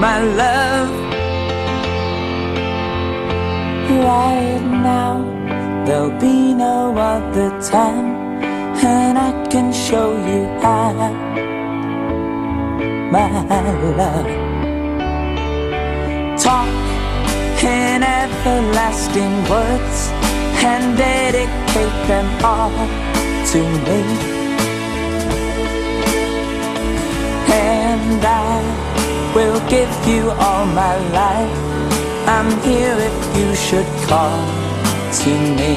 my love. Right now, there'll be no other time, and I can show you how, my love. Talk in everlasting words and dedicate them all to me. And I give you all my life. I'm here if you should call to me.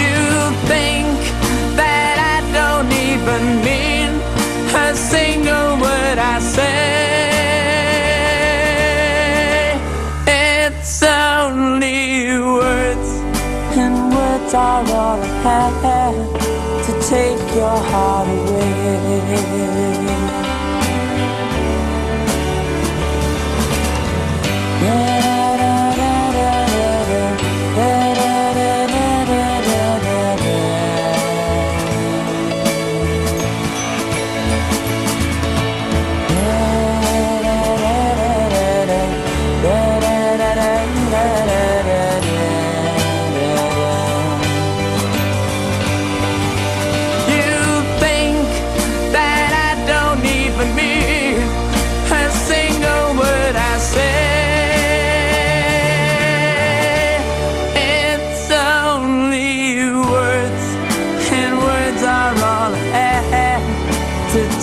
You think that I don't even mean a single word I say. All I have to take your heart away.